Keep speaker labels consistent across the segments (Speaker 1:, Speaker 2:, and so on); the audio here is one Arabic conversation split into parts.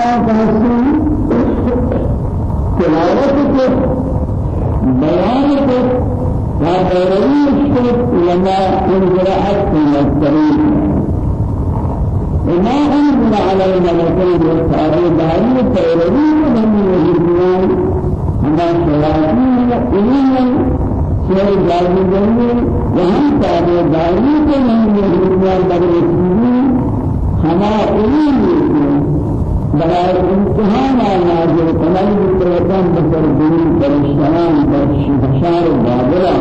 Speaker 1: آنا تحسن تلاوت کو بیان کو وغيرش کو لما انجرحت في الطريق وما أنزل على الملكين والصحابة داري التوراة من يهدون هما إليهم من يهدون بدر ہما علم برای امتحان نازل کنن بکرتن بسر دین پرشتان بشار بابلا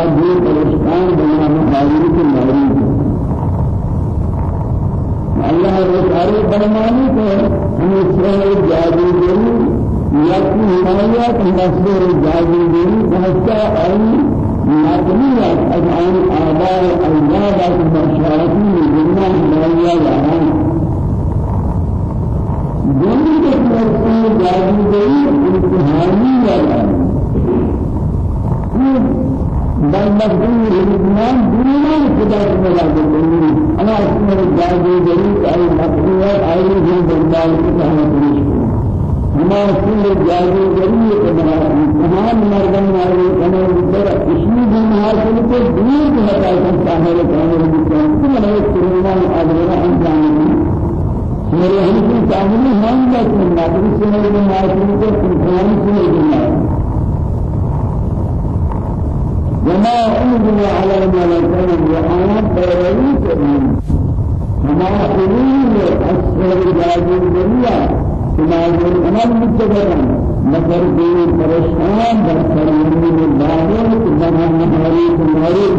Speaker 1: آدھی پرشتان بنا مخالی کی مریض اللہ رسالے فرمانے کو ہم اسرائیل جادو دین یکی ہمایت مصدر جادو دین بہتا آئی ناقلیات أجعل آباء أولاد المشاركين جميعا ماليا يعان جميع الأسماء جاهزين امتحاني يعان بل مخدوم الإسلام دون خدا مخدومات أي جن بندال سبحانه ہمارا سر جاری جری ہے دور کی بکن تو میں کرونا ادرا انجام دی میرے ہم کی کامل ہم کا نادری سے میں حاصل کو انسان سے دنیا وما أنزل على الملكين وآيات بيريت هما قليل أسفل جاهل الدنيا سماجر عمل متجرا مگر دین پریشان در فرمانی الظاهر كما نهاري المريض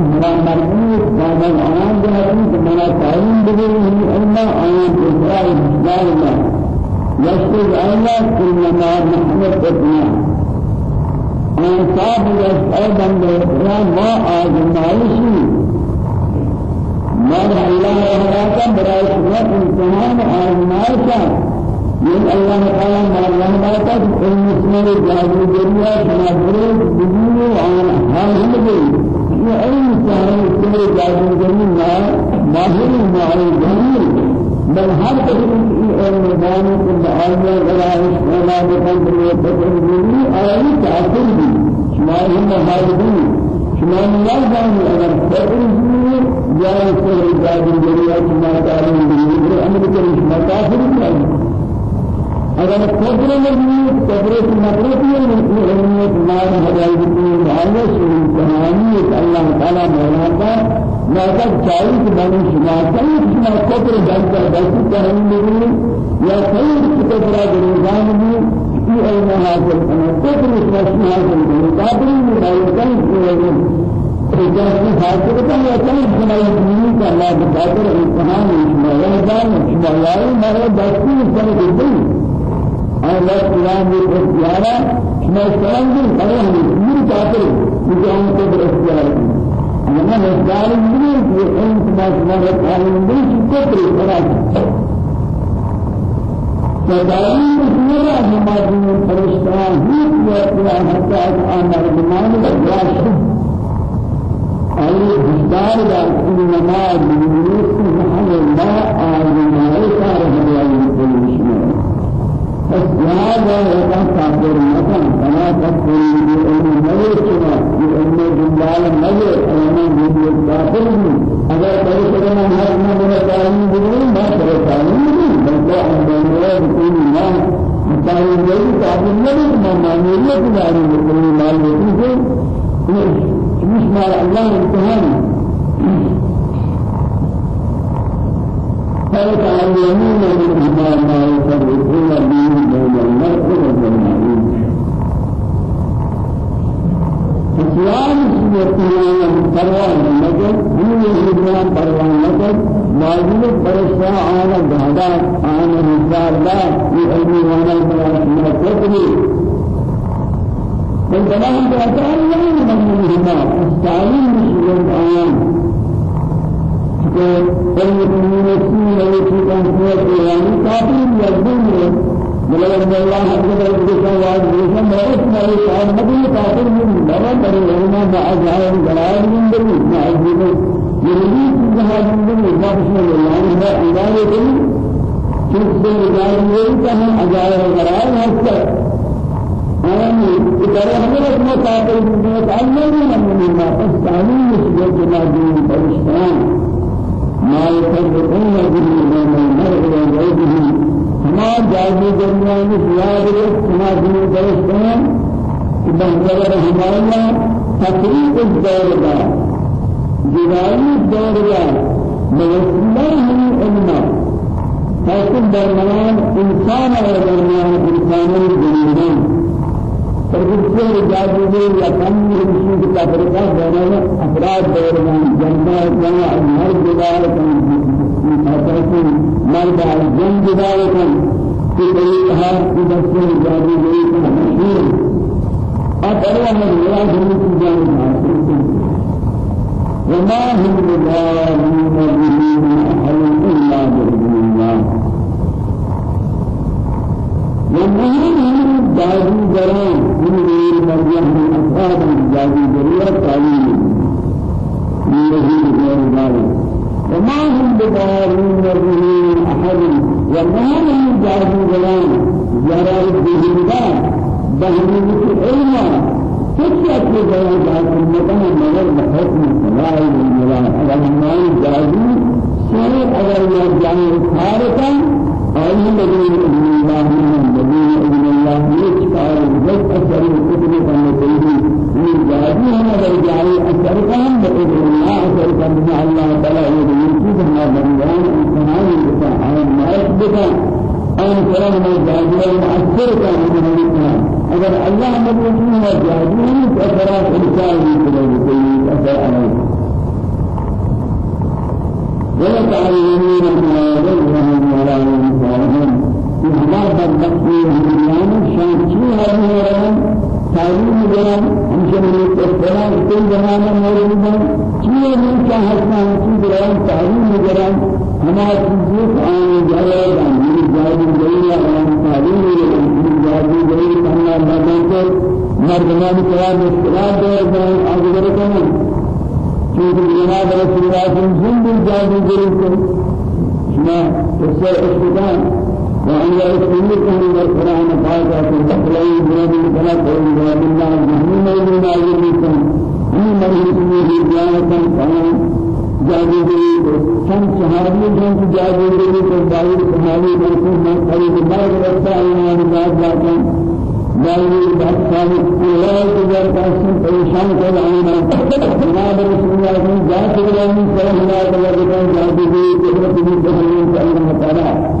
Speaker 1: مرا مرموز كان الآن جهتي كما تعلم بذلهم أما آيات إسرائيل إسرائيل الله يشتد الله كلما محمد ابنا أنصاب يسأل من ما آجمائشي مر الله وحراك برای شما امتحان آزمائشا من الله تعالى ما الله باتا المسلم جاهل جريا شنابره بدون عن حال هم علم سارے مسلم جاهل ما ماهر ما جاهل بل هر دان کو معاویہ غلاش ولا بقدر بدر بھی آئی تاثر بھی شما هم حاضرین شما اگر بدر بھی یا سر جاهل جريا شما تعلم بھی أمر کرے شما کافر نہیں اگر قدر نہیں قدر کی نفرت ہے علمیت مال ہدایت کی مالے سے تمامی اللہ تعالی مولا کا لا جائز بنی شما کئی شما قدر جانتا بس کرنے میں یا کئی قدر نظام میں کی علم حاصل کرنا قدر شما حاصل کرنا قادر میں لا کئی إجازة حاصل کرنا یا کئی شما دین کا اللہ قادر امتحان شما یا جان شما یا مرے دستی کرنے الله سلام بالاختيارا ما سلام دي خلاص من كافر يجون كبر اختيار أنا مستعار مني في أنت ما سمعت عن مني كبر خلاص فدائم مسيرة هما دين فرشتان هيك يا حتى أمر بمان الجاش أي بستار لا إنما بنيس هو كافر مثلا فلا تكفر بأن ملكنا بأن جلال ملك أنا من کوئی کرنا ہے نہ میرا تعلیم بدل نہ کرے تعلیم بدل بلکہ ہم بندے کوئی نہ تعلیم نہیں تعلیم نہیں نہ مانیت داری کوئی مال نہیں ہے مش مال الله امتحان فيتعلمون منهما ما يفرقون به بين المرء والمعين إسلام سنتنا پروان نکر ہم اسلام پروان نکر واجب برشا آنا گھاڑا آنا حساب دا یہ علمی وانا بنا سنت فلهم بأسان لا يمنهما التعليم مش الآن فالمؤمنين السنة التي كانت يعني كافر يزدون ولكن الله عز وجل قال وجل ما اسمع قال مدي كافر من بلا برينا ما أجعل جلال من بني ما أجل يريد جهاد من بني ما بسم الله ما أجعل بني كيف سيجعل يريد كم أجعل جلال هسه آمين إذا هذا ما كافر من بني تعلم من ما تستعمل مسجد ما دين الإسلام ما يفرقون بين المرء وزوجه ما جاهي دنیا میں زیاد ہے سماجی درستان کہ بہتر ہمارا تقریب الدور کا جدائی الدور موسیلہ ہم علما حاصل درمیان إنسان اور درمیان انسانوں درمیان فرقه جاذبه یا کم رشید کا فرقہ بین افراد درمیان جنات یا مرد دار kan مرد جن دار kan في طريقها في دستور جاذبه کا الله من جانب وما هم بضارين به من أحد إلا بإذن الله ومن جادو جران من غير مريم من أصحاب الجادو جريا تعليم من غير ذلك وما هم بضارين به أحد. وما هم جادو جران جران بهذا بهذا العلم كيف يكون جران المكان مگر بحكم الله والجلال أگر ما جادو سير أگر ما جادو خارقا أي الذي الله من الذين إذن الله يشكر بس أثر الكتب كما تقول من جاهدي هم برجعي أثر كان بإذن الله أثر كان بما الله تعالى يريد ما بريان إنسان يبقى على ما يبقى أن كلام ما جاهدي أثر كان من الإنسان أجر الله مدعوه ما جاهدي أثرات إنسان يبقى أثر عليه ويتعلمون ما يدعوهم ولا ينفعهم إخبار بالبقي والبيان شانشي هذه الرام تعليم الرام همشة من الاستقرار كل زمانة موجودة شيء من كهسنا شيء الرام تعليم الرام هما تجيب عن جلال عن جلال جلال عن تعليم الرام جلال جلال كنا بدن مردمان كلام استقرار ده أجبر كمان شيء جناب رسول الله عليه وسلم جلال جلال شما استقرار وأن يسمعكم من القرآن قاعدة تقلعي بلاد الفلك وإذا بالله جهنم من أجلكم أن مريض به ديانة قام جاهدي كم صحابي كم جاهدي كم باير صحابي كم من قريب ما رفع إلى بعد ذلك باير بعد ذلك ولا تجار قاسم پریشان کر آنا جناب رسول الله صلى الله عليه وسلم جاهدي قدرت به تهيئ الله تعالى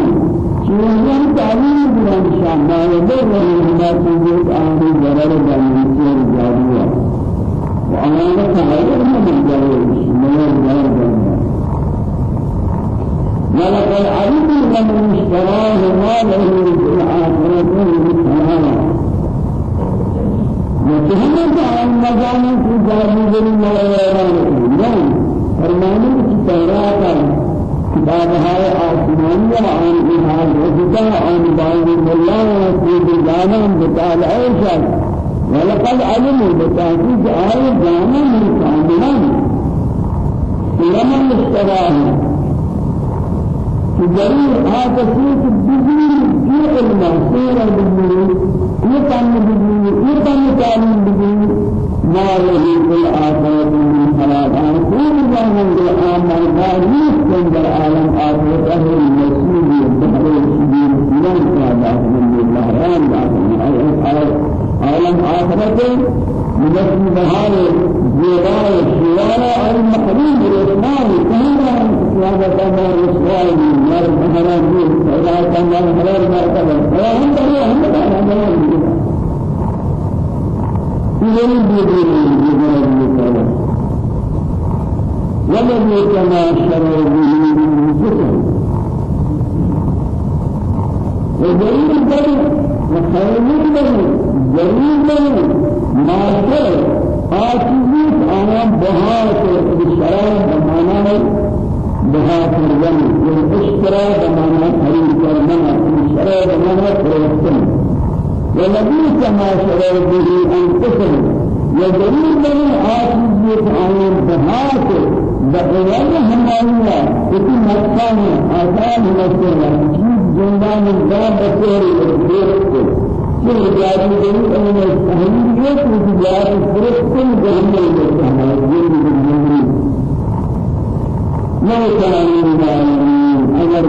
Speaker 1: بلان شام ما يضرهم ما تجد آخر ضرر جانبين جارية وأنا تعلم من جارية من جارية ولقد علموا من اشتراه ما له في الآخرة من خلاق وتهمت عن مجال في جانب الله فرمانه في التوراة كتاب هاي آسمانية عن إنها الوجدة عن بان الله في جانا بتال عيشة ولقد علموا بتحقيق آية جانا من كاملا لمن اشتراه جرير هذا سيد الدين في علم سير الدين يتم الدين يتم تعليم الدين ما له في الآخرة من خلاق كل من الآن مرضى من در عالم آخرت أهل المسيح يبدأ السبيل من كذا من الله رام عالم آخرت من بهار زيادة الشوارع المحرم الإسلام كهذا قيامة ما رسول ما رحمنا به فلا كما حلال ما كما هم بني هم بني يريد يريد ولم يتماشر به الجسم وجريد بني وخير بني جريد بني ماشر آتیت آن بهات بشرای بمانا بهات الجن والاشترى بمانا حريم كرمنا بشرای بمانا فرستن والذي كما شرع به أنفسهم يجري من آتيت آن بهات بقوال همانيا وفي مكان آثار مكان جندان الباب بسير الدير کہ جاری دل أن تحلیل یہ کہ جاری فرقن جہنم میں جانا یہ بھی ما كان العالمين أمر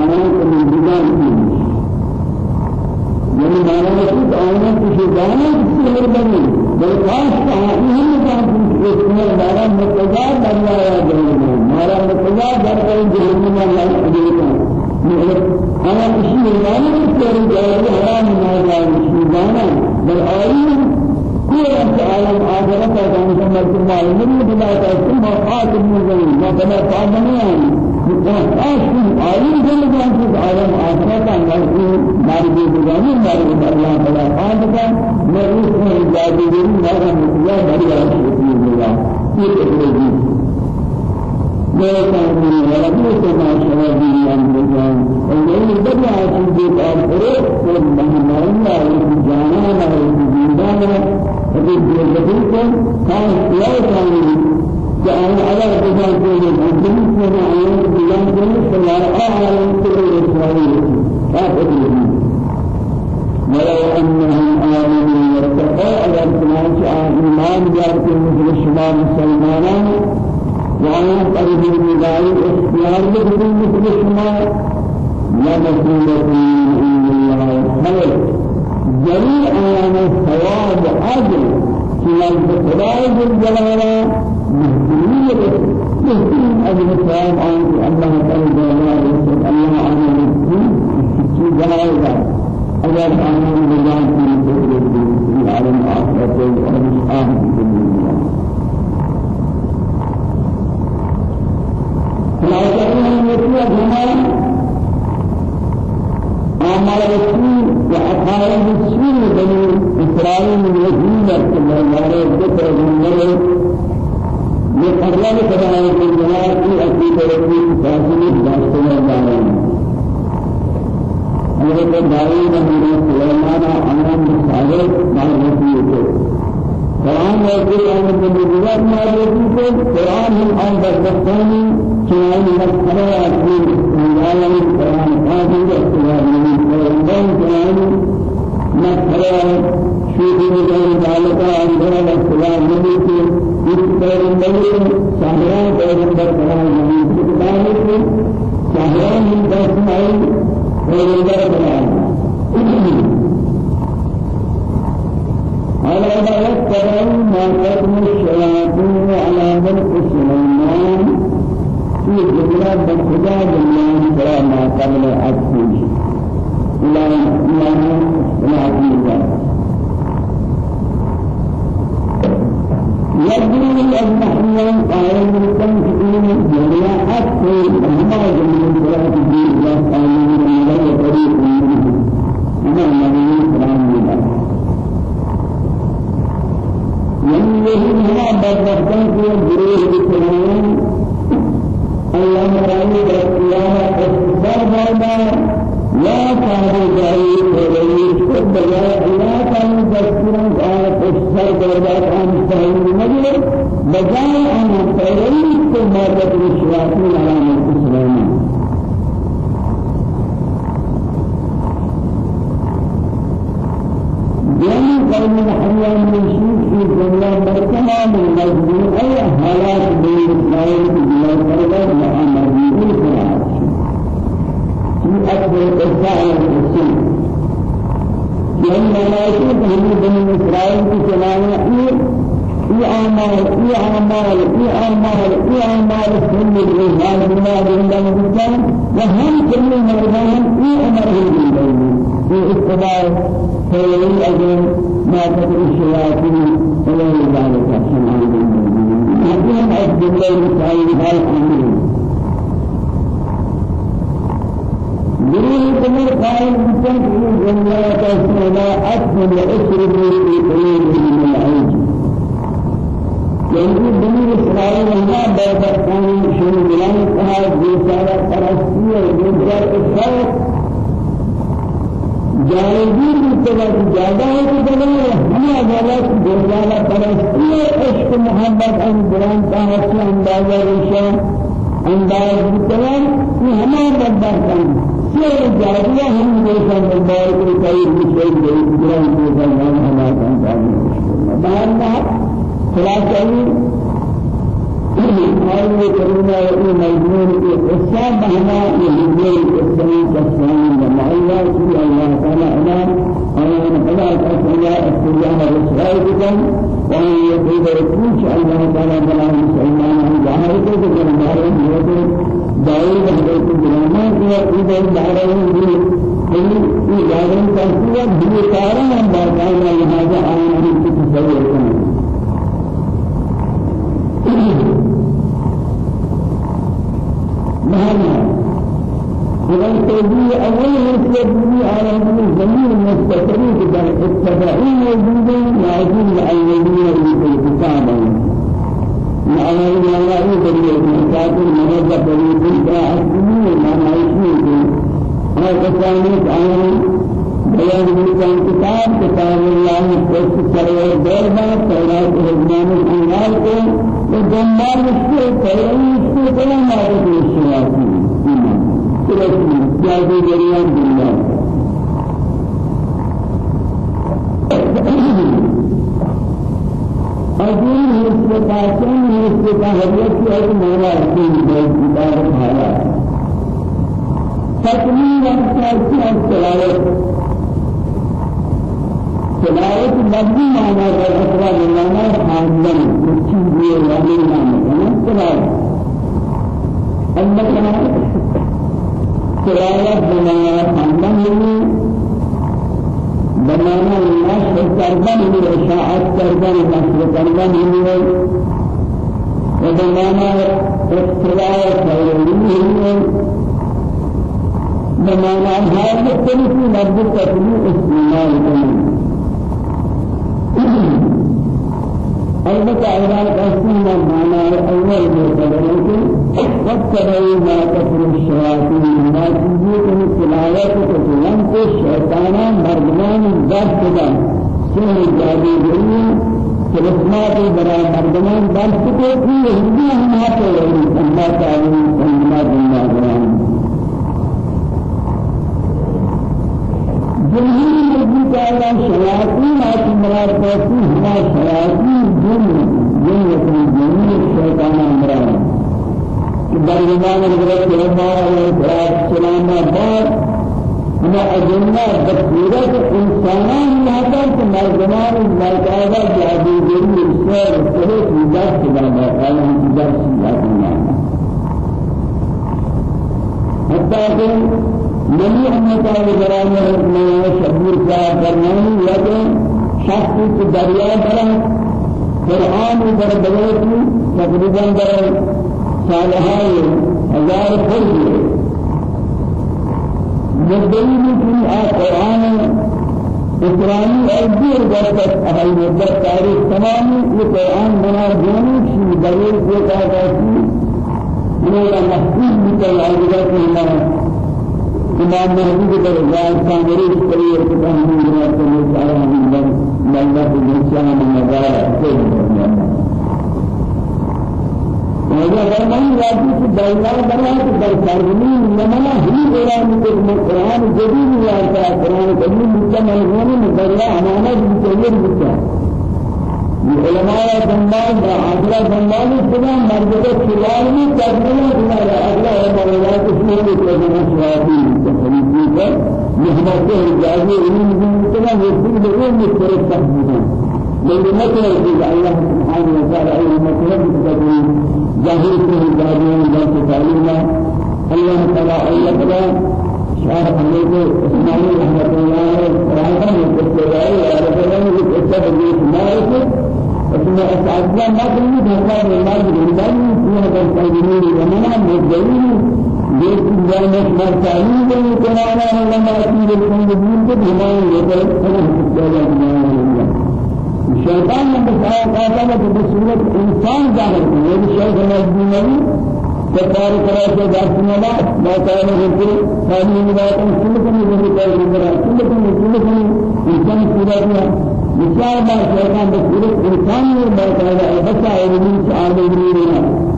Speaker 1: آيات من بدان يعني ما نقول آيات في جانا كثير بني بل خاص آيات كان في اسمه مارا متجار بنا يا جهنم مارا متجار بنا جهنم لا يدرك أنا أشيء لا يمكن جاهل حرام ما جاهل شيئانا بل آيين كل أنت عالم آخرة بلا قادمين آشكي آيين جل جانت عالم آخرة كان مرسول مارجي بجاني مارجي الله بلا قادمة مرسول من جاهلين مارجي بجاني مارجي بجاني مارجي بجاني ويكون ولد كما شهد من الجان ويقول بدي أشوف الأرض والمهمان لا يجانا لا يجانا فبدي بديكم كان لا كان كان على الجان كل الجن كما على الجان كل فلا أعلم كل الإسرائيل كافر ولو أنهم آمنوا واتقوا على الجناح إيمان جاءت مثل الشمال وأنا قريب من ذلك اختيار بدون مثل شما لا مسؤولة من الله. خير جميع أيام الثواب عدل. في الخداع الجلالة. مهتمية مهتم أجل الثواب عن الله تعالى جلاله الله عز وجل في جلاله أجل أمام الله في العالم الآخرة في الدنيا خلاصة مثل هما أعمال السوء وأقارب السوء بني إسرائيل الوحيدة كما يرى الذكر من ذلك يقرر كذلك الجلال في أكيد ربي فاسمه داستنا الدارين حضرت داود حضرت سليمان أمام الصالح مع رسوله قرآن يقول أن النبوات ما يقول قرآن هم أن بسطاني كيان مسألة أكيد مجالا قرآن قادم اختلاف من قرآن كيان مسألة شوف مجال ذلك اختلاف من إس قرآن سهران قرآن قرآن من ذلك سهران من بسمعي قرآن قرآن على ما يتبعوا ما قدم الشياطين على ملك سليمان في جبلة بخدا جميعا ترى ما قبل أكثر إلى إله إلى يبدو الأجمعين قائل بالتنفيذ جميع أكثر هما جميع صلاة الدين الله تعالى من الله طريق أما النبي الكرام الله من يهود هنا بدبختان في الجروح بسلام الله رأي بالقيامة استغفار بابا لا جاي فلي خد بجاء لا كان تذكرا بابا كان سهل مجد بجاء أن فلي كل مرة الشياطين على ملك سليمان يعني قوم الحياة من شيء في الدنيا بركما من مجموع أي حالات بين إسرائيل في بلاد فردا مع مجموع القرآن في أكبر إسرائيل يعني ملائكة هم بني إسرائيل في إيه في أعمال في أعمال في أعمال في أعمال كل الرجال بما بين الإنسان. وهم كل مرضان في أمره بالبين في اتباع خير أجل ما تدري الشياطين ولا ذلك سمعان بالبين لكن عبد الله تعالى قال من قائل بسنة الدنيا تسمى أكمل أسر في قلوبهم من العيش يعني بني إسرائيل الله بعد كان شيء ملان كها جيسارة فرسية جيسار إسرائيل جاهدين بالتبع جادا ہے کہ بنا ہم عدالت جیسارة فرسية عشق محبت ان قرآن کا حسن اندازہ رشا انداز بالتبع یہ ہمارا بدبر سیر جاہدیہ ہم جیسا مدار کے کئی مشہر جیسا قرآن جیسا ہمارا انداز رشا خلاصہ آئے کریمہ یہ مجموع کے قصہ بہنا یہ مجموع قصہ کسان جمعیہ کی اللہ تعالی اعلان اور خدا کا سیا استجابہ رسائے کن وان یہ دیگر کچھ اللہ ہم یہ دائر حضرت جلانا کے ادھر دائرہ بھی یہ دائرہ کا پورا بھی کارن ہم باقاعدہ لہذا آئے ہیں کہ تصور کریں مهما ومن تجي أول مثل بني على الزمين المستقرين در التبعين موجودين معجون الذين في الكتاب معنى الله يدري المساعد المنزل بريد الكاهدين ما نعيشين هذا كثاني تعالى بيان بالكان كتاب كتاب الله قص سرور دور ما تورات رجمان الأنوار کو وجمال مشکل تیرین مشکل کلا مارد الشیاطین سلسل جادو جریان دنیا أجل مستقاتن مستقاهية أي مولا أكيد بيتدار حالا تكميل أكثر التلاوة تلاوت لفظی معنی ہے اقرا بنانا حاضر چیز یہ لفظی معنی ہے تلاوت اللہ تلاوت بنانا حاضر بنانا نشر کردن ہے اشاعت کردن نشر کردن ہے وبنانا اقتلاع خيري ہے بنانا هذا مختلف لفظ تكليف استعمال البته اعلان قسم معنى اول بيتبرك واتبعوا ما كفر الشياطين ما تجيكم تلاوة كتلان کو شیطانا مردمان دست دا سن جادی گئی تلسمات برا مردمان دست ہندی ہم ہاتھ لگی اللہ تعالی سنما دنیا بران جمهور مجید تعالی شیاطین آتی مراد بسی ہما جن یکی جنی شیطان امران در زمان حضرت عمر علیہ السلام بعد ہما اجنہ بصورت إنسانان لاتا کہ مردمان مردآبا جادوگری اسرائیل سرس دست دادا قال ہم دست دادا حتى کہ نبی احمد تعالی برائے میں شبیر کا فرمانی لیکن شخص کی دریا برا قرآن در بلوتی تقریبا در سالهای ہزار فرد. مدعی بھی آ قرآن اسلامی اور دیر برکت اہل مدت تاریخ تمامی یہ قرآن بنا دونی کی دلیل کو کہا جاتی محفوظ بھی کر آئے گا إمام مهدي کے درجات سامری کری اور تمام دنیا کے سارا ہم اللہ کے نشان نظارہ سے وجہ فرمان دائرہ بنا کہ در فرمی نمنا ہی قرآن کے قرآن جدید ہے قرآن قدیم مجتمع ہونے میں دریا ہمارا بھی چاہیے علماء زمان آخرا زمان سنا مرجع خلال میں بنا رہا اگلا ہے مولا کو سنے کے تجربہ شوابی تفریقی کا محبت اجازه علم من سنا یہ بھی لوگوں میں فرق تحمل من مثل الله سبحانه وتعالى أي مثل بتكون ظاهر في الجاهلين ذات تعليما الله تعالى الله تعالى شعر حميد إسماعيل رحمة الله رحمة الله ورسوله يتسبب بإسماعيل اسمه أسعدنا ما كنا بهذا المال بالبال فيها بالتعليمين ومنا مجدين جيت جانب ما تعليم بالقرآن وما أكيد بالتعليم بالهمان يقول أنا في الشيطان من بسعى قاتل بسورة إنسان ظاهر ہے یہ شیخ الدینوی سرکار قرآن سے داشتنا لا ما كان يقول هذه الولايات كلكم من قول الله كلكم كلكم إنسان سورة مثال كان بس علمي سعادة جميلة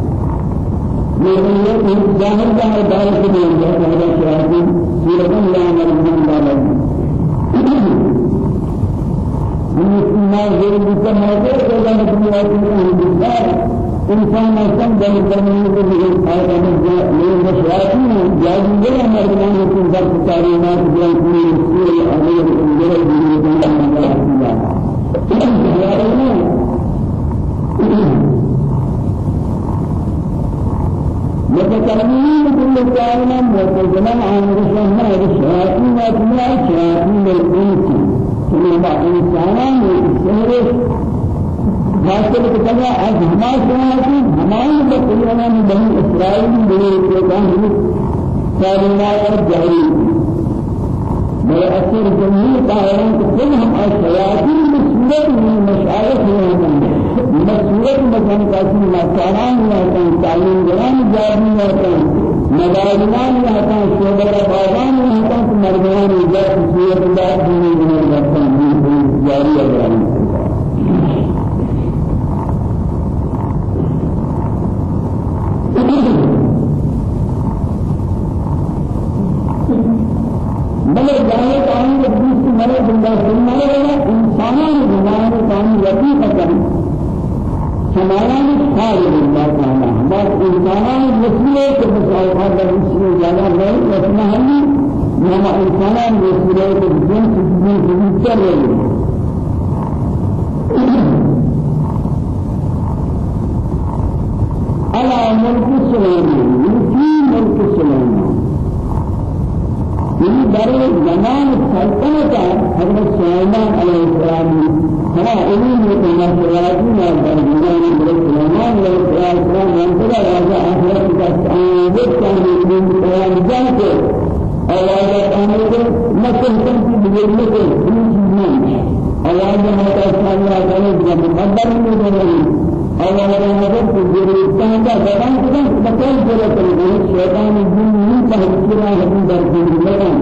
Speaker 1: لیکن یہ ظاہر ظاہر دار سے نہیں ہے کہ ہمارا شیطان سورة اللہ مرحوم دار من ما غير بكم هذا كلام الدنيا كلها إنسان أصلا ده كلام يقول هذا من من مشاعرين جاهز ولا مرمان يكون ذات تعليمات جاهز من السورة أمير الجرى متكلمين كل كلام متكلم عن رسالة الشياطين وكما الشياطين الإنس ثم إنسانان سهرش حاصل كتابة از ہمارے سماعتی ہمارے بطریقہ میں بنی اسرائیل بنی اسرائیل تعلیمات اور جاری بل أكثر جميع طاهران كل هم الشياطين مسؤولة من مشاعر هم مسؤولة كاسين ما كانان ما تعليم جرام جاري ما كان مدارمان ما كان شبر بازان ما كان مرمان جات سير الله دين من الرحمن جاري جرام بل جانے کام کے بیچ میں بندہ سننا ہے انسانوں نے جانے کام رتی پکڑ بھی خال بندہ کام بس کے مسائل کا اس میں جانا نے مسئلے کے جن چیزیں سے چل رہے ہیں على ملك سليمان في ملك سليمان في دار زمان سلطنة حضرت سليمان عليه السلام هنا علم من الشياطين دار زمان حضرت سليمان عليه السلام منتظر راجع آخرت كأنه كان من قيام جانته أولا أمره مثل كنت بجلته في سجن أولا ما الله تعالى مقدر من أولا ما تسمع بجلته كان كان بكل جلته الشيطان الجن من تهجرا هذه دار زمان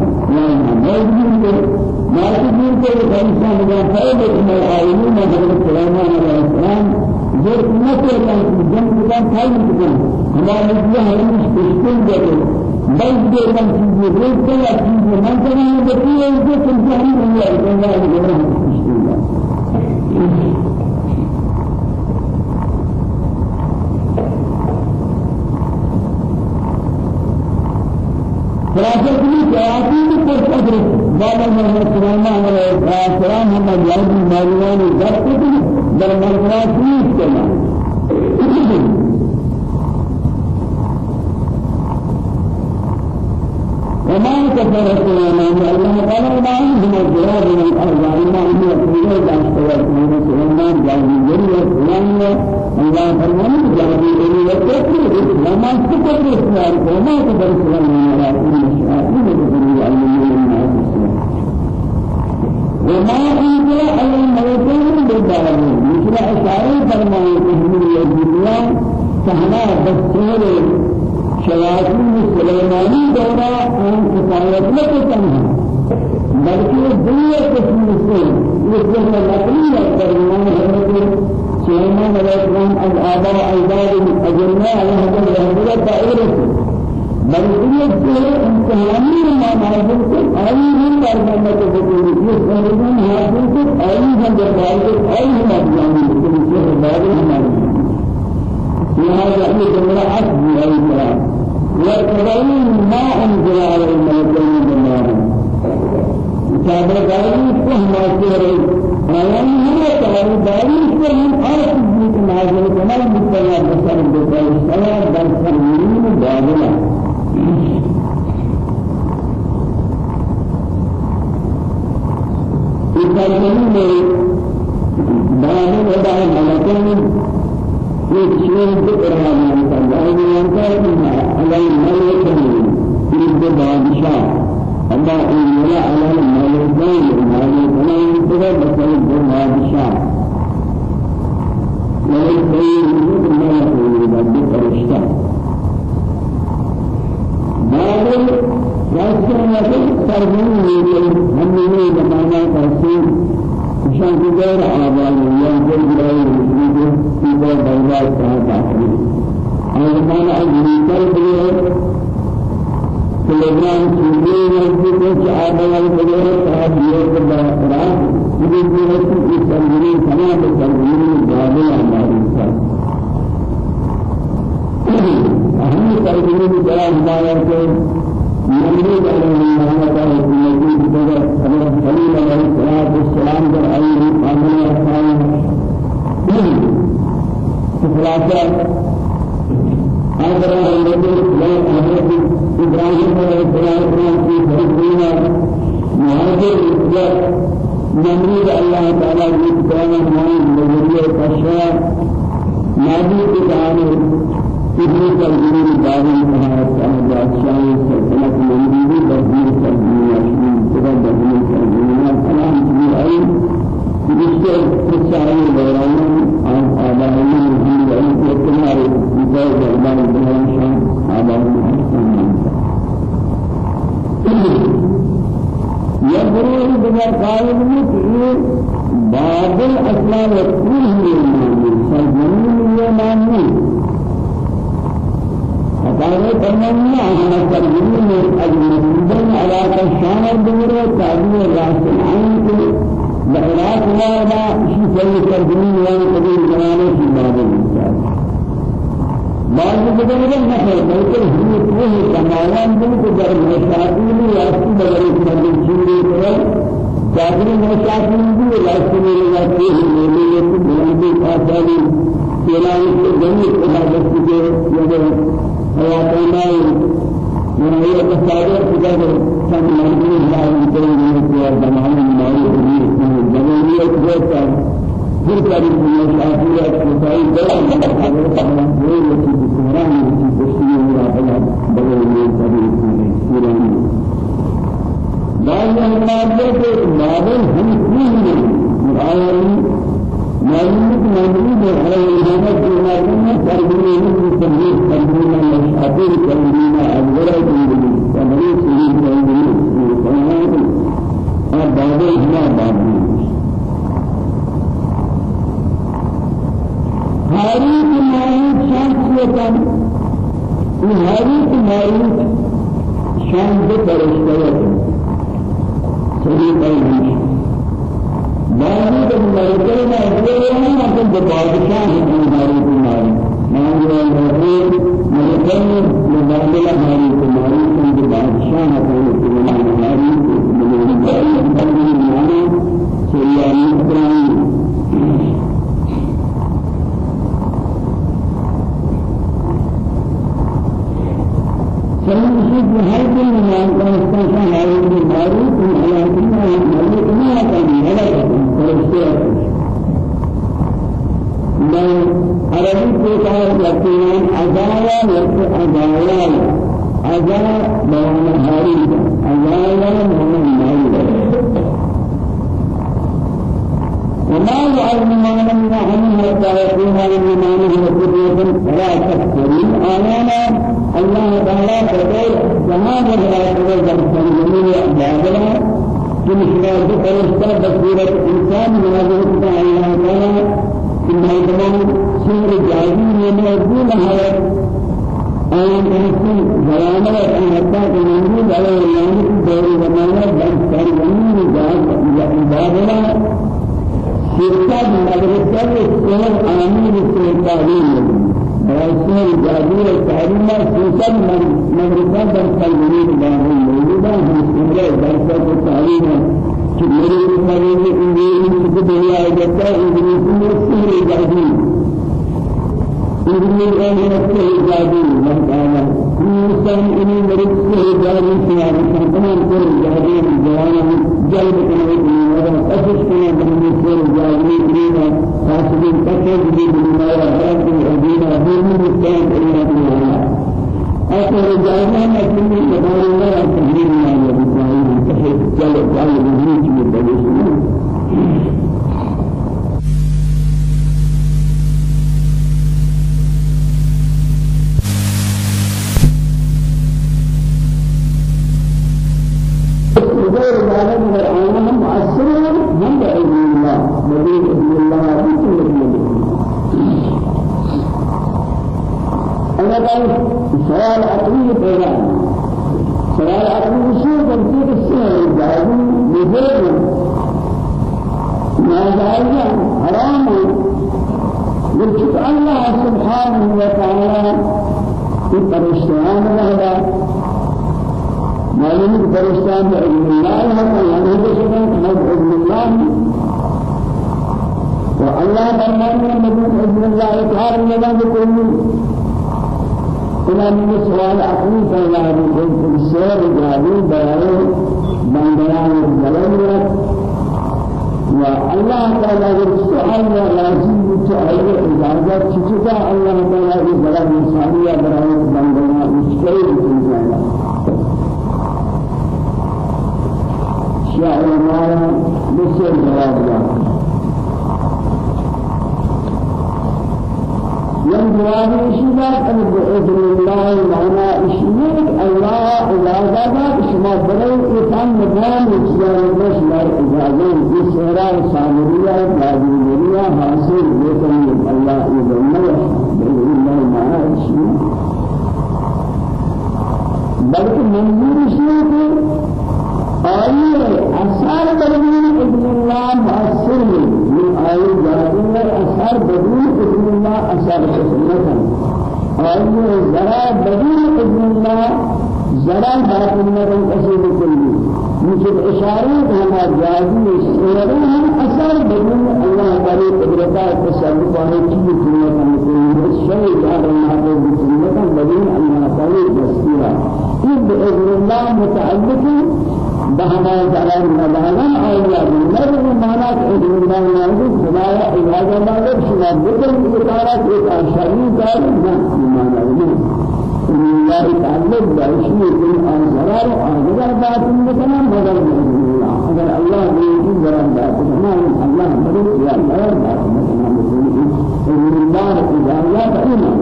Speaker 1: موجود ہے ماسجد کے کا فائدہ میں عالمین حضرت سليمان علیہ السلام جو امت کا جن کا فائدہ ہے ہمارے لیے ہم مشکل ہے بل جو من چیز ہے وہ کیا چیز ہے من تو نہیں بتی ہے جو سمجھانی نہیں ہے اللہ نے مشکل ہے خلاصة كل شياطين تقدر بعد ما سليمان عليه السلام هم جاهد مالوان مرات فيه كلام وما كفر سليمان الله تعالى ما هم الجواب من الأرض ما هم يقولون عن سليمان جاهد جريء سليمان الله فرمان جاهد جريء وكفر لما كفر سليمان وما كفر سليمان ولكن الشياطين وما أنزل على الملكين بالدارين مثل أشعار فرمان تهمل الدنيا فهنا بسيره شياطين سليماني دورا أن كفاية لك تنها. بلکہ دنیا قسم سے اس جگہ نقلی فرمان حضرت سليمان عليه السلام از آباء أجداد أجرنا على هذا الرحمة دائرة بلکہ یہ امتحانی ما حاصل سے آئی ہم دربار کو بکری یہ سرگن حاصل سے آئی ہم دربار کو آئی ہم ابیانی لیکن یہ دربار ہماری لهذا هي جملة عصب أي كلام ويتبين ما أنزل على الملكين بالنار كتاب الغالي فهم أسير أيام هو تعالى دیگر ہم اور چیزیں کے نازل کمال مستیا بسر بسر سیا در سرمین ترجمه میں بعد میں بعد ملکان یہ شیر کو قرآن میں سمجھایا گیا ہے کہ اللہ ملک ہے یہ بادشاہ اللہ اللہ علی ملک ہے ملک ہے یہ مثلا بادشاہ ملک ہے یہ ملک ہے فرشتہ مالي راستہ مالي ترجم میری ہم نے زمانہ تفسیر شان گزار آباد یا جل جلال رسول کو سیدھا بنگال کہا جاتا ہے اور زمانہ اجری کر دیے سلمان سیدھے مسجد میں آباد وغیرہ کہا دیے کہ برابر یہ جو ہے اس سرگرمی تمام سرگرمی زیادہ ہماری ساتھ صاحب اہم سرگری جلال ہمارا يريد أن الله تعالى المجيد بدر أمر خليل عليه الصلاة والسلام در أيه قامل أسماء خلاصة هذا الذي لا أمر إبراهيم عليه السلام في فرقنا مهاجر الإسلام نمرود الله تعالى في كلام همان بذرية كشاء نبي تعالى ابن سلمان داري مهارت بادشاہ سلطنت منبی فيه المؤمنين المؤمنين آتاني يلاقي جميع عبادات كده يده حياتنا ونهي التصادر كده كان مرضي الله يمكن أن يكون زمان المالي كبير من الجميع كده كان كل كارثة مشاهدة مشاهدة وتعالى في پرشتیان رہا معلوم پرشتیان علم الله یعنی کہ شبہ علم الله. والله فرمانے میں علم الله إظهار لنا بكل إلى من سؤال أقول فلا يقول السير جابي بيان بنديان الجلال والله تعالى السؤال لازم سؤال إجازة شجع الله تعالى الجلال إنسانية بيان بنديان مشكلة إنسانية شاء الله بسير جواب جواب الشباب أن بإذن الله معنا الشيء الله إجازة شما بري إتان نظام إجازة شما إجازة بسهرة سامرية بادينية حاصل بكم الله إذن بإذن الله معنا الشيء بلکہ منظور الشيء آئیے اثار إذن الله مؤثر من آئیے اثار بدون إذن الله أثار سنة آئیے ذرا بدون إذن الله ذرا باطن من أسير كله مثل إشارات هما جازي سيرهم أثار بدون الله تعالى قدرتا تصرف على كل سنة مثل الشيء جعل الله بسنة بدون الله تعالى تسيرا إذ بإذن الله متعلق بهما تعالى مدانا أولاد نبي مانا الله نازل خدايا إجازة نازل شما إذا شرعي قال ما مانا إن الله تعالى بعشي كل أنصار وأجر باطن بكنا بدل الله أجر الله بيجي بدل باطن ما الله بدل يا الله باطن بكنا بدل إن الله إجازة فإيمان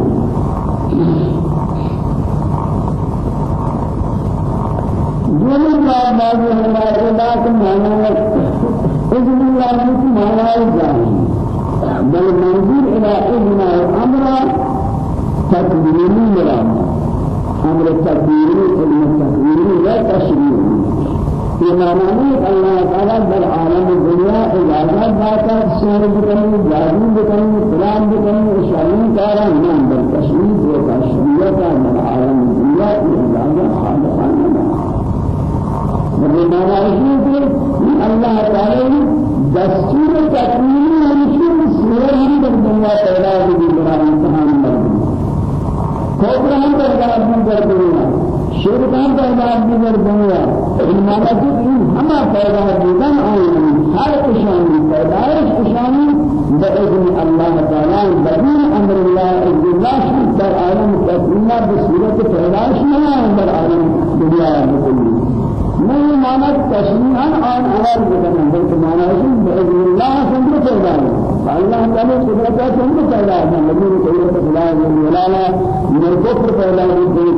Speaker 1: جميل ما بعض الناس مانا إذن الله مانا الجاهل بل منظور إلى إذن الأمر تكبيري مرام أمر تكبيري علم تكبيري لا تشريعي إماماني الله. تعالى بل عالم الدنيا إجازات باتا سير بكني جادو بكني قرآن بكني إشارين كارا إمام بل تشريع وتشريعتا بل عالم الدنيا إجازات بمعنى إيه الله تعالى دستور تكوين هنشين سورة هم بالدنيا پیدا ہوئی بنا امتحان میں کوپران پیدا ہوئی در دنیا شرکان پیدا ہوئی در دنیا ایمانا کی ہم پیدا ہوئی آئین ہر کشانی پیدائش کشانی بإذن الله تعالى بدون أمر الله إذن الله در عالم تكوينات بصورة پیدائش نہیں در عالم دنیا نہیں مانا تشمیعاً آن اول بکنن بلکہ مانا ہے بإذن پیدا ہے اللہ تعالی قدرت ہے سنگر پیدا ہے نبی قدرت خدا جل جلالہ من الكفر ہے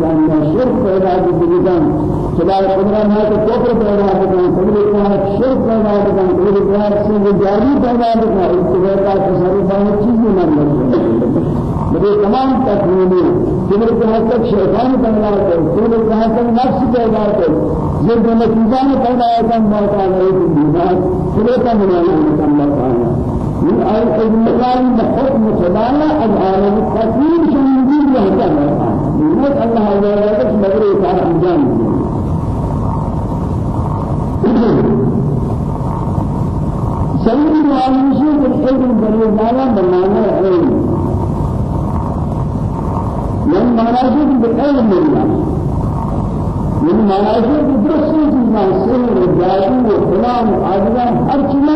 Speaker 1: کان شرک پیدا ہے دیگان خدا کہ کفر پیدا ہے قدرت ہے شرک پیدا ہے قدرت ہے سے جاری پیدا ہے قدرت کا تصرف ہے چیز بڑے تمام تکمیلی جنہیں کہا تک شیطان پیدا کرتے جنہیں کہا تک نفس پیدا کرتے جن کو نتیجہ میں پیدا ہوتا ہے موت آ گئی تو دیوار سرے کا منانا مکمل پانا من آئے المقال بحكم خدانا العالم التكوين شنودين يهدى مرحبا الله عز وجل بغير تعالى انجام صحيح معلومة بالعلم بالرجالة بمعنى العلم من معنى بالعلم الله من مناظر درست چیزاں سر جادو و فلان آدم ہر چیز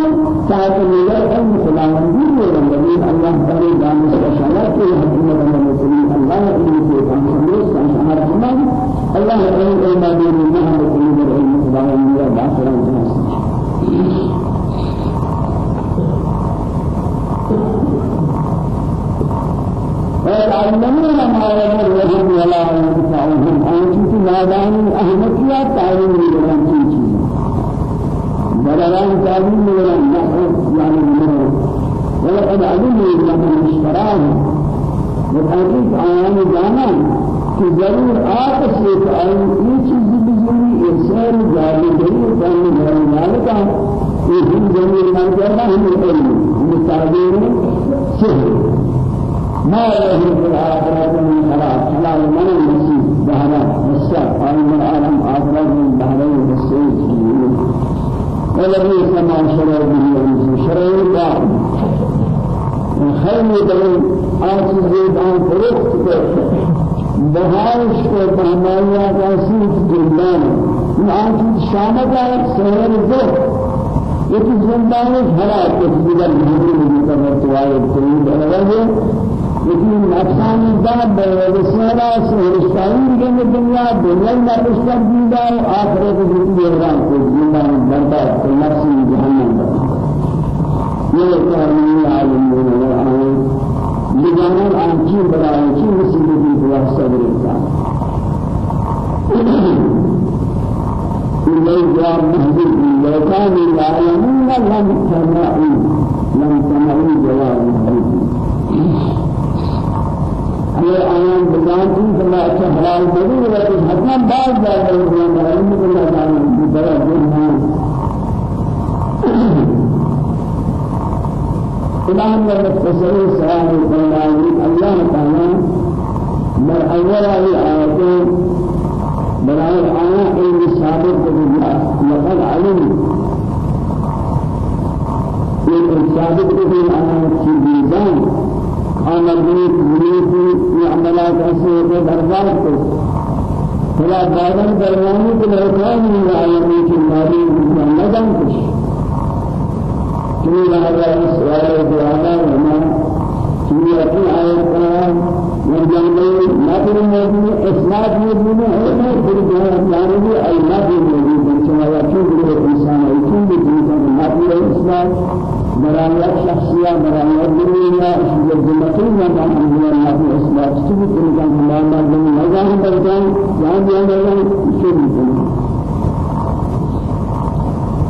Speaker 1: تاکہ نظر علم فلان بھی ہو رہا ہے اللہ تعالی دانش کا شان کے حکمت المسلمین اللہ علم سے ہم سمجھ سمجھ ہم ويعلمون ما يضرهم ولا ينفعهم أنت نادان أهمتيا تعلم لهم تيجي بلغان تعلم لهم نحو يعني منه ولقد علموا لهم اشتراه وتحقيق آيان جانا کہ ضرور آپ سے آئیں یہ چیز بزرگی انسان جاری ضرور کرنے والی مالکہ یہ ہم ضرور منظرہ ہم علم مستعدین سہر ما له في الآخرة من خلاق حلال من المسيح. بهرا مساء قال من العالم. آخرة من بهرين والسيد والذي سمع شرع به المسيح. شرع الله خير دليل آتي زيد عن فرقت بهارش کو بہمایا کا سیف جلدان آتي شامتا سهر الزهر يكي زندان حلال تسجد المهدي من كبرت وعيد سيد لیکن نفسان داد بسیارا سہرشتائی کے دنیا دنیا میں پشتر دیدہ و آخرت دیتی ایران کو زندہ بردار کو نفسی جہنم یہ کارنی عالم نے آئے لجانر آنچی برائے چی مصیبتی کو صبر انسان إليه جواب مهدد لو كانوا يعلمون لم تمعوا لم تمعوا جواب. یہ آیان بجانتی فلا اچھا حلال مدی ولیکن حتما بعض جائے رضیان علم اللہ تعالی بڑا جنہا إمام المتصل سلام الله الله تعالى من أول الآيات بلاء الآية علم السابق لقد علم۔ السابق في الآيات في ميزان آمر بنيت بنيت عملات أسير دربار کو۔ فلا بعدن درمیانی کے لوکان میں عالمی کی ماری نظم کش۔ چنی لہذا سوال دعانا وما چنی اپنی آیت کا من جانبی ناظر موجود اسناد موجود ہے پھر جانبی ای ناظر موجود ہے چنی اپنی انسان ہے چنی انسان ناظر اسلام مرانيات شيء جمعتين ما كان عندنا الله في إسلام. شيء كل كان الله ما بين مجال بردان جان جان جان شيء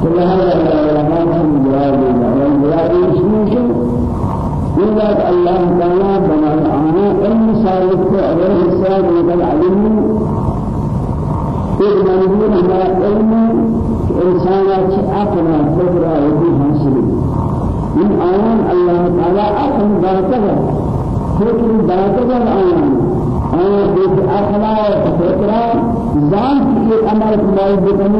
Speaker 1: كل هذا العلماء هم جواب الجواب شنو إلا الله تعالى بنا أنا علم صارت عليه السلام وقال علمني إذ منظور ما علم إنسانات عقل فكرة ودي حاصل من آيان الله تعالى أكل ذاتها فكر ذاتها الآيان آيان. بيت أخلا وفكرة ذات في أمر الله بكم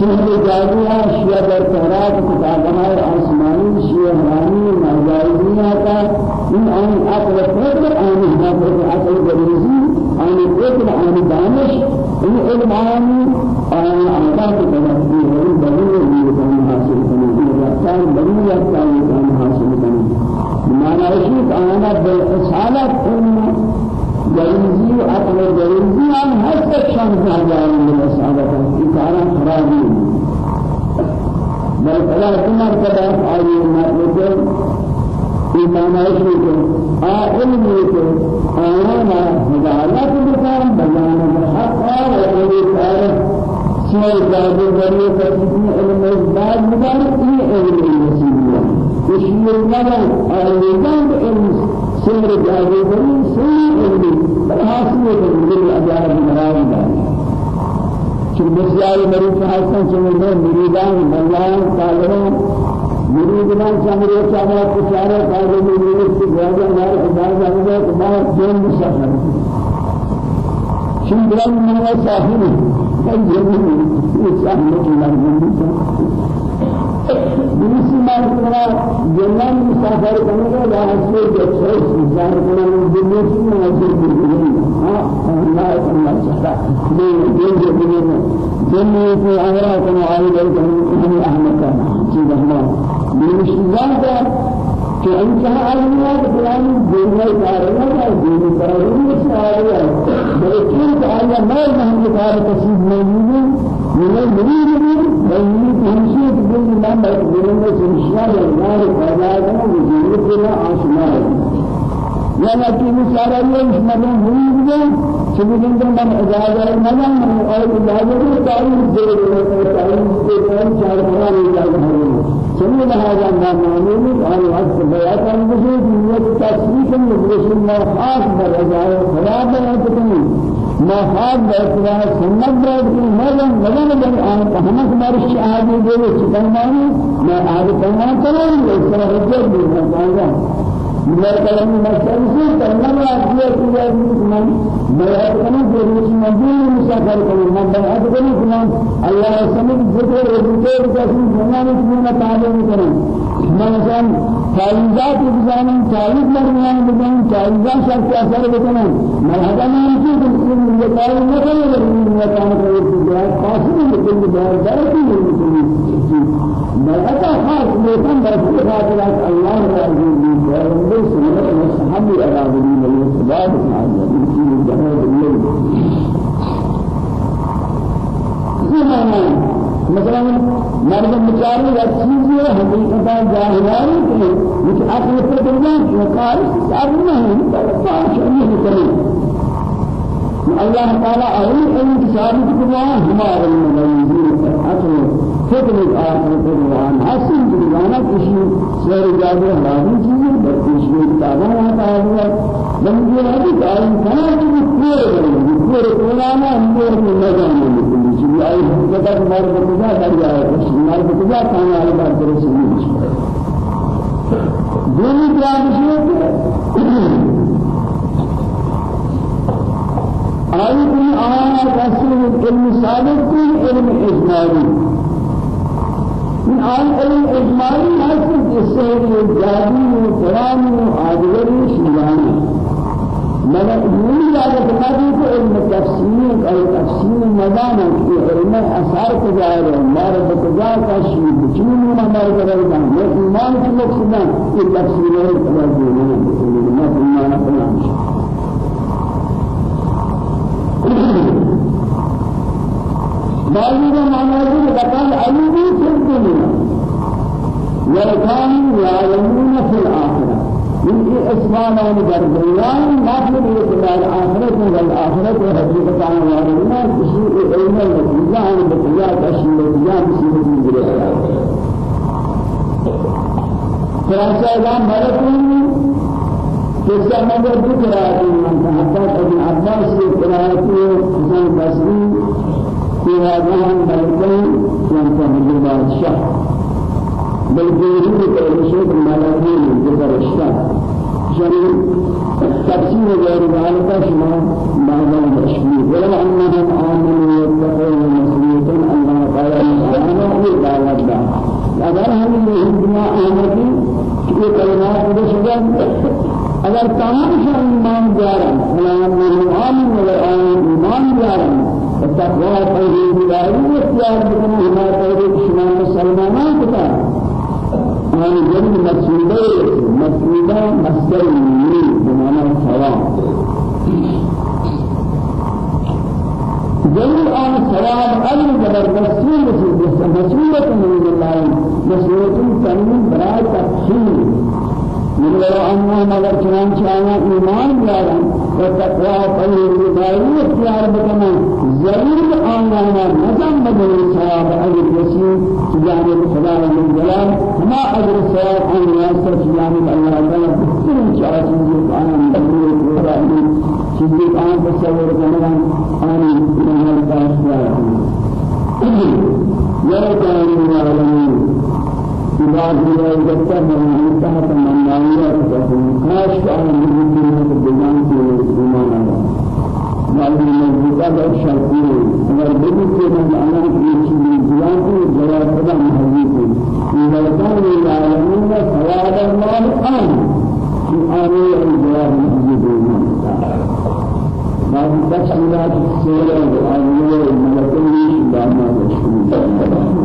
Speaker 1: سهل جادوها شيئا در تهرات كتابنا آسماني شيئا هراني نازائزينا کا من آن أكل فكر آن هنا فكر أكل بريزي آن فكر آن دانش. إن علم آني آن آداب تنفيه وإن بدون حاصل كان بني كان كان حاصل كان بمعنى شيء أنا بالإصالة أم جريزي أقل جريزي عن حتى شان هذا من الإصالة إثارة خرابي بل فلا مرتبة آية مرتبة إيمان شيء آخر شيء أنا هداية بكام بيان الحق وإيمان اسماء جابر بني فتنة علم الإسباد مبارك إيه علم المسيحية وشيء النظر أهلان علم سمر جابر بني سمر علم بالحاصل من الأجار المراد شو بسيار مريض حسن شو مريضان ملان قادرون مريضان شامل شامل كشارة قادر مريض سجادة نار خدای جانبه کبار جن مسافر شو بلان من صاحبه جنان مسافر کرنے کا واسطے جو ہے مسافر کرنے میں دنیا کی مناسب نہیں ہے اللہ اللہ سبحانہ یہ دین کے لیے جنوں کو آیا تو آئے گئے ہم احمد کا چیز ہمارا بیشتر کہ ان کا علم ہے قرآن دین میں کارنا ہے دین کارنا ہے۔ سارے ہیں لیکن تعالی میں ہم کے بارے تفصیل نہیں ہے میں نہیں نہیں۔ نہیں تمشی دین میں میں دین میں انشاء اللہ تعالی کا وجود کے آسمان ہے۔ لما تقول سارا يوم مدن هويدا سبحان الله من أجازة مدن من أول أجازة تعلم الدين تعلم الدين تعلم شهر مدن أجازة هويدا سمي هذا ما معلوم قال وقت بيات المسجد من تسليك المسلم ما خاص بالإجازة خراب ہے ما حال بأسرع سنة کی مزن مزن بن آن فهمت مرش آدی دیوی چکرمانی ما کریں اس طرح رجل بھی مزانا میرے کلام مشکل سے کرنا ہے کہ یہ من بیعت کرنا ضروری منظور مسافر کرنا من بیعت کرنا اللہ سمجھ ذکر ذکر کا دنیا میں تعلیم کرنا مثلا تعویزات بزنن تعویز مرمیان بزنن تعویزات شرط اثر بکنن مرحبا نمیشه که این یکایی نکنه در این یکایی که این جای خاصی بکن جای درکی نمیشه مرحبا خاص لیکن برای خاطرات الله راضی بی جای سنت مستحب اراده بی ولی سبب تعالی این چیز جهاد دیگه مثلا مرد مچاری یا چیزی حقیقتا ظاهرانی که مش عقل سے دنیا وقال صار نہیں فاش نہیں کرے اللہ تعالی اہل علم ثابت کروا ہمارے موجود عقل فکر آخر قرآن حسن جانا کسی سیر جادو حرام چیزیں بلکہ شیء تابع ہوتا ہے یہ ہے کہ قائم کھانا کی پورے پورے قرآن ہم نے نظام چیزی آئی حقیقت مار بکجا در جائے مار بکجا کھانے والی بات کرے سنی بچ دونی جانشی ہے آئی کن آیا رسول علم صادق کن علم اجمالی۔ من آن علم اجمالی حسن جس سے جادی و قرآن و آدگری شیعانی من من یاد کرتی کہ علم تفسیر اور تفسیر مدان کی علم اثر کو جائے ہمارے بتجا کا شی بچوں میں ہمارے کرے گا یہ ایمان کے مقصد ہے یہ تفسیر ہے ہے میں ایمان اپنا بعض معنی ہے کہ قال علمي في الدنيا. وكانوا يعلمون في الآخرة. من اسمان اور درمیان مطلب یہ کہ آخرت میں آخرت ہے حقیقت والا ہے کسی علم نتیجہ ہے نتیجہ تشریح نتیجہ مصیبت میں گرے خلاصہ اعلان ملکون قصہ نظر دکھ رہا ہے حتى ابن عباس سے قراءتی حسن بصری هذا الملكين بادشاہ بلکہ یہ کہ رسول الملائکین ذکر اشتا شری تفسیر غیر ذلك شما بعض المشهور ولو أنهم آمنوا واتقوا مسؤوليه الله تعالى سبحانه وتعالى اگر ہم یہ دنیا آمدی یہ کلمات کو سجن اگر تمام شان ایمان سلام علیکم و ایمان جارن التقوى خير الهي واختيار بكم هما خير شما مسلمان كتاب يعني جمع مسجدة مسجدة مصدر يمين بمعنى سواء جمع آن سواء أجل جبر مسجد مسجدة من الله مسجدة تنين براء تفسير من لو أنهم أگر چنانچہ آیا ایمان بیارن و تقوی قلیل بدائی اختیار بکنا ضرور آنا نظم بدل ثواب اجر رسول جانب خدا من جلال ما اجر ثواب آن واسطہ جانب اللہ تعالی بہترین چاہ چیزیں آنا مدبر ورائی چیزیں آن تصور کرنا آن انہا الداشتہ يرجع من العالمين بعد ما يذكر من تحت من ناوية كاش كان من الدنيا لأن الموجودات الشرقية مربوطة بالعمل في الجوانب الجوانب المحلية ملكان العالمين ثواب الله آن في آن الجوانب المحلية بعد تفصيلات السيرة العالمية الملكية لما تشكو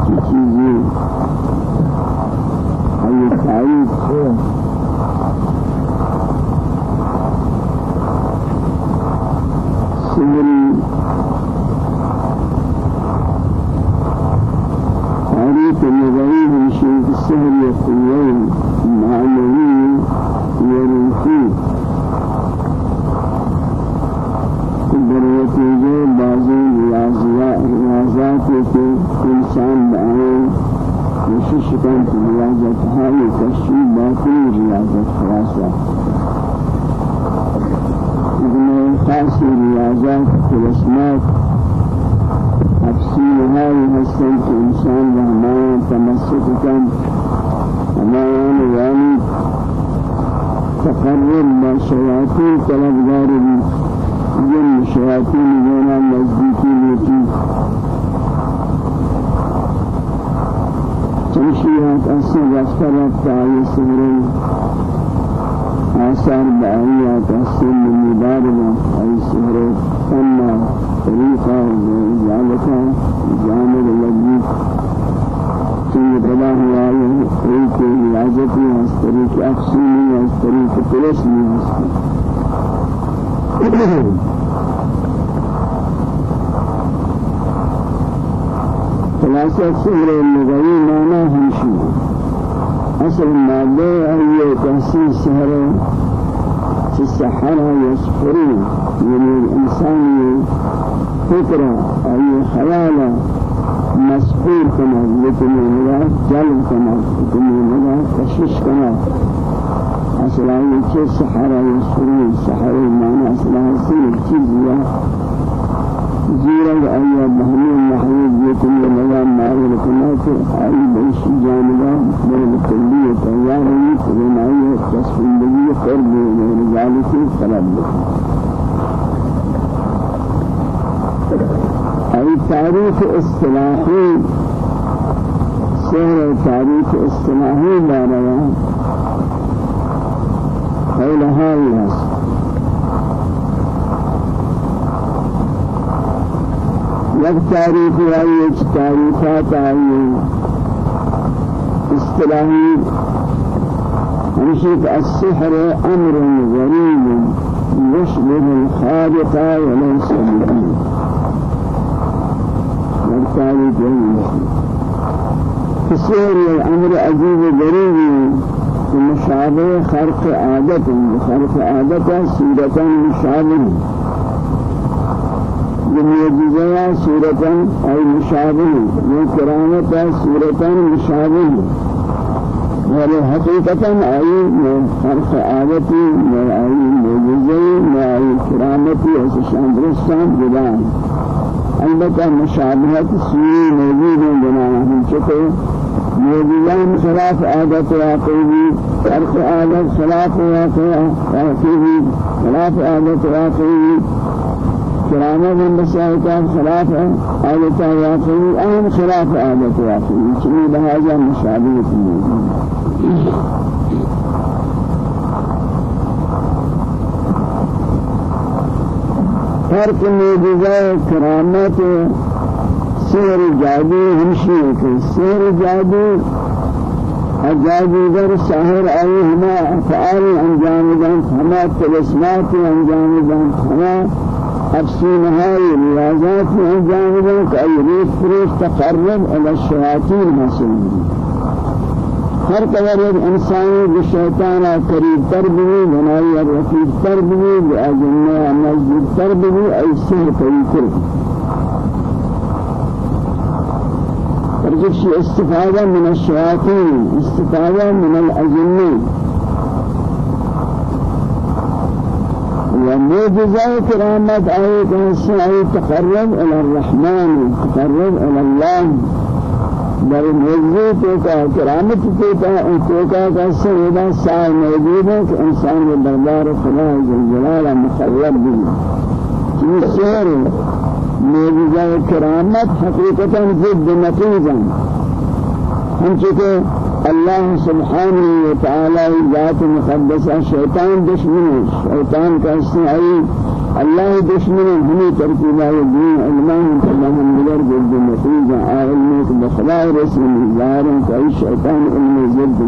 Speaker 1: Thank you. مخرب با شیاطین طلبگار بھی جن شیاطین جانا نزدیکی لیتی چمشیات اصل رفتہ رفتہ آئی سہرے آثار بآیات اصل مبارنا آئی سہرے اما طریقہ جالتا جانب لگیت چنگ بلا ہوا ہے ایک علاجتی ہے اس طریقے اقسیم تو پولیس نہیں ہستی خلاصة سورة النبوي معنى همشي أصل المادة هي تحسين سهرة في السحرة يسحرون يعني الإنسان فكرة أي خيالة مسحور كما لكم يمرأ جلب كما لكم يمرأ تشيش كما أصلا یہ سحرہ یہ سری سحرہ معنی أصلا ہے چیز زیرا؟ آیا محمود محمود یہ کم لگا مارے کنا سے آئی بنشی جانبا میرے کلی تیار ہوئی سنائی خاص زندگی کر دے میرے جان سے سلام ای تعریف سر خیل هایی هست یک تاریخی هایی یک تاریخات هایی اصطلاحی مشيت السحر أمر غريب يشبه الخالق وليس بأمر والتالي جميل السحر الأمر عجيب غريب مشابه خرق عادة خرق عادة سورة مشابه بمعجزة سورة أي مشابه وكرامة سورة مشابه حقيقة أي خرق عادتي أي معجزة أي كرامتي أسشان درستان جدان البته مشابهت سوری موجود بنانا ہم چکے موجودان خلاف عادت واقعی فرق عادت خلاف واقعی خلاف عادت واقعی. كرامة من مسائل خلاف عادت واقعی اهم خلاف عادت واقعی. چنی بهذا مشابهت موجود فرق معجزہ کرامت سیر جادو ہمشی کہ سیر جادو جادوگر ساحر آئی ہما افعال انجام دن ہما تلسمات انجام دن ہما افسونہائی ریاضات انجام دن کہ ای ریت فریش تقرب إلى الشیاطین مسلم ہر قدر ایک انسانی جو شیطان قریب تر بھی بنائی اور رفیق تر بھی اجنہ نزدیک تر بھی فرجش استفادة من الشياطين استفادة من الأجنة. وموجزة كرامة آية أي تقرب إلى الرحمن تقرب إلى الله. در موضوع تو کا کرامت تو کا تو کا کا سیدا سائے موجود ہے کہ إنسان کے دربار خدا جلال مخرب بھی یہ سیر موجودہ کرامت حقیقتا ضد نقیزا ہم چکے اللہ سبحانہ وتعالی ذات مقدسہ شیطان دشمن شیطان کا استعائی الله دشمن همي ترتيبا الدين علمان تمام مدر جلد نتيجة علمك بخلاء رسول زار كأي شيطان علم جلد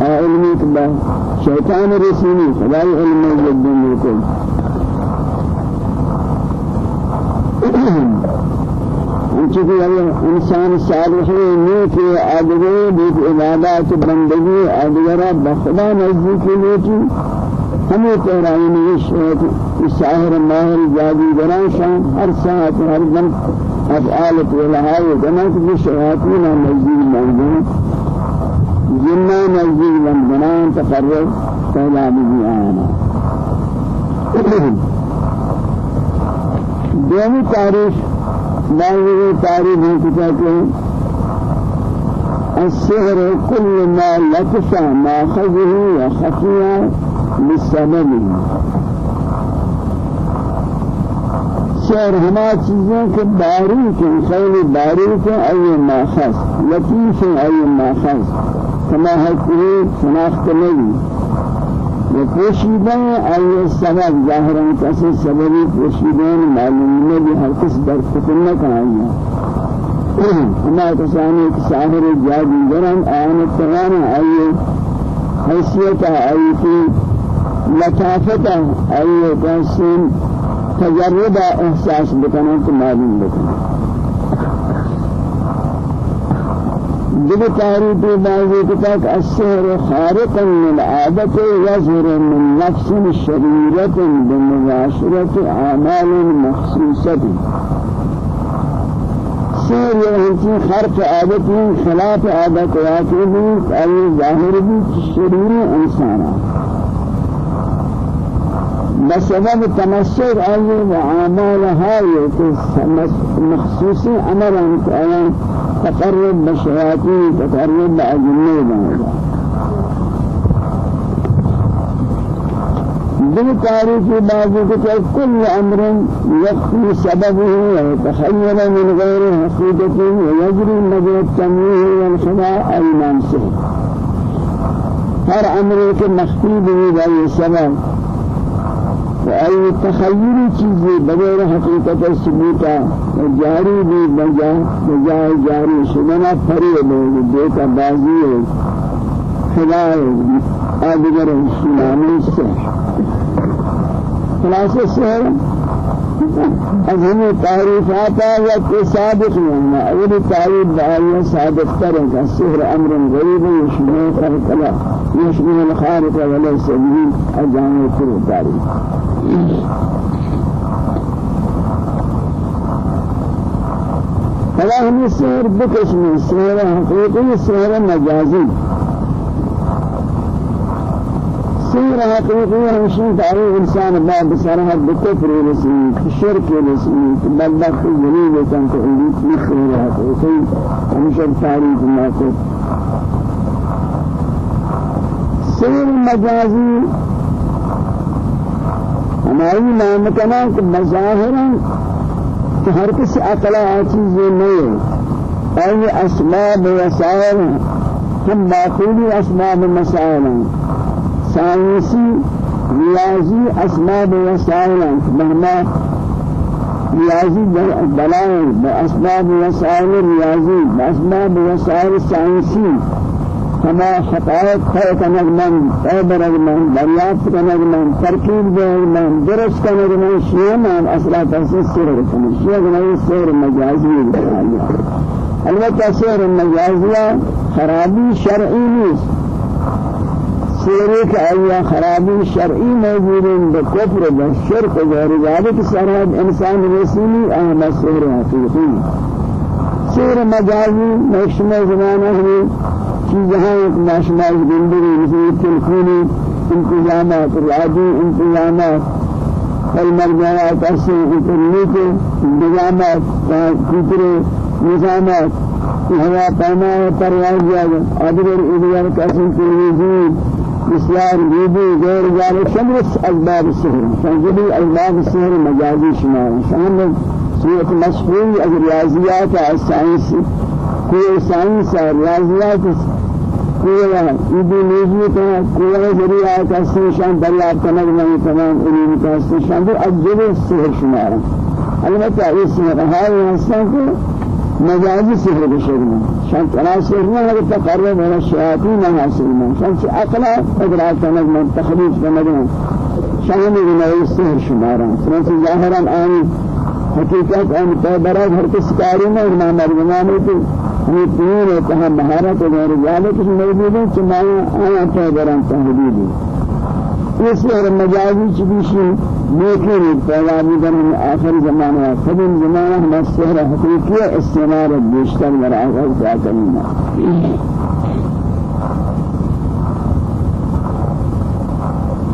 Speaker 1: علمك بشيطان رسولي خلاء علم جلد نتيجة چونکہ اگر انسان صالح نیک آدگری بیت عبادات بندگی آدگرہ بخدا نزدیکی لیتی ہمیں تہرائی میں شاہر ماہر جادی گرانشان ہر ساعت ہر مزید موجود جنہ بندنان تقرر پہلا بھی آنا دومی تاریخ باوی تاریخ ہے کہ السحر كل ما لكس ماخذه وخفيه بسبب شعر ہما چیزیں کہ باریک ہیں خیلی باریک ہیں ای ماخذ لطیف ہیں ای ماخذ کما حقی شناخت نہیں و پوشیدہ ای سبب ظاہرا کسی سببی پوشیدہ معلوم نہیں ہر کس در فتن کہائی ہما کسانی کہ ساہر جادیگران آن اتغانا ای حیثیت ای کی لطافتا أي قسم تجرب إحساس بكنا معلوم بكنا دل تعريف بعض كتاب السحر خارق للعادة يظهر من نفس شريرة بمباشرة أعمال مخصوصة. سحر يعني خرق عادة خلاف عادة واقعي أي ظاهر بشرير إنسانا بسبب تمسك أي وعمال هاي مخصوصي أمرا كأن تقرب بشياطين تقرب بأجنة دل تاريخ بعض كل أمر يخفي سببه ويتخيل من غير حقيقته ويجري مجرى التمويه والخداع أي منصف هر أمر كمخفي به بأي سبب. آئی تخیلی چیزی بغیر حقیقت ثبوتا جاری بھی بجا بجائے جاری شدنا پھری لوگ دیتا بازی ہے خدای آدگر سلامی سے۔ خلاص از همه تعریفات یا که صادق نہیں اول تعریف بآیا صادق ترین که سحر أمر غریب یشمه خلق الله يشبه الخارق وليس به أجانب كل تعریف فلا هم السحر بقسم السحر حقيقي السحر مجازي. سير حقيقي همشين تعريف إنسان بعد رسمي بشرك رسمي بلدخ جليل كان تقولي في خير حقيقي همشين تعريف ما كنت سير مجازي ہماری نام کنا کہ مظاہرا کہ ہر کسی عقلا چیز نہیں ہے اور اسباب وسائل ہم باقولی اسباب مسائل سائنسی ریاضی اسباب وسائل مهما ریاضی دلائل بأسباب وسائل ریاضی بأسباب وسائل سائنسی ہما حقائق خلق نگمن عبر نگمن دریافت نگمن ترکیب نگمن درست نگمن شیئا من أصلا تحسیس سیر شیئا گنائی سیر مجازی رکھنے البتہ سیر مجازی خرابی شرعی نیست. سیرے کہ آیا خرابی شرعی موجود بکفر بشرک غیر ذلك سرحد انسان رسولی اہم سیر حقیقی. سیر مجازی مشمع زمانہ ہے چیزہاں ایک زندگی مثل تلفونی انتظامات رعادی انتظامات المرجعات أسر انترنت انتظامات كتر نظامات هوا پیما پرواز جاگا ادگر ادگر قسم تلویزیون بسیار بیدی غیر ذلك. شمس اسباب السحر شنجبی اسباب السحر مجازی شمار شامل صورت مشهور از ریاضیات الساینس کوئی سائنس ریاضیات کوئی ایدئولوژی کا کوئی ذریعہ کا شان دریافت کرنے میں تمام علوم کا شان در أجل السحر شمار. البتہ اس میں رہا ہے کہ مجازي سحر بشرنا شان ترى سحرنا هذا تقرب من الشياطين حاصلنا شان أقلا إدراك من تخليف من شان من السحر شمارا سنة ظاهرا آني حقیقت آن پیبرات ہر کس کاری میں امام مرغمانی کی تین اتہا مہارت اور رجالت موجود ہے چنایا آیا پیبران تحلیلی اس اور مجازی چبیشی لیکن پیدا بھی آخر زمانہ قدیم زمانہ ہم سحر حقیقی استعمال بیشتر مراغب کیا کرنا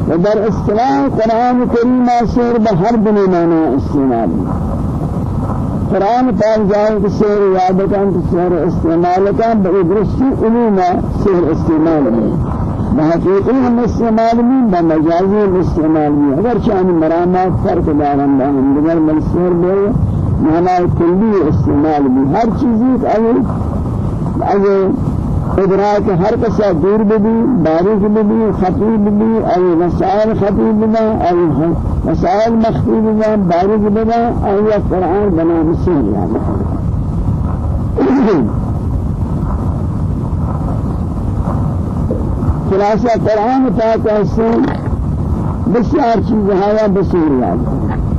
Speaker 1: ودر اصطلاح قرآن کریم سحر بہر بنی معنی استعمال قرآن پاک جائے کہ سحر یاد کن کہ سحر استعمال کن بإدرسی علوم سحر استعمال میں۔ بحقیقی ہم استعمال میں بمجازی استعمال میں۔ اگر چاہنے مرامات فرق دارن باہم دیگر ملسور بے معنی کلی استعمال میں۔ ہر چیزی اگر اگر ادراک ہر کسا دور بھی باریک بھی خطیب بھی أو وسائل خطیب بھی أو وسائل مخفی بھی باریک بھی أو قرآن بنا مسیح خلاصہ قرآن پاک سے بسیار چیز ہے بسیر یاد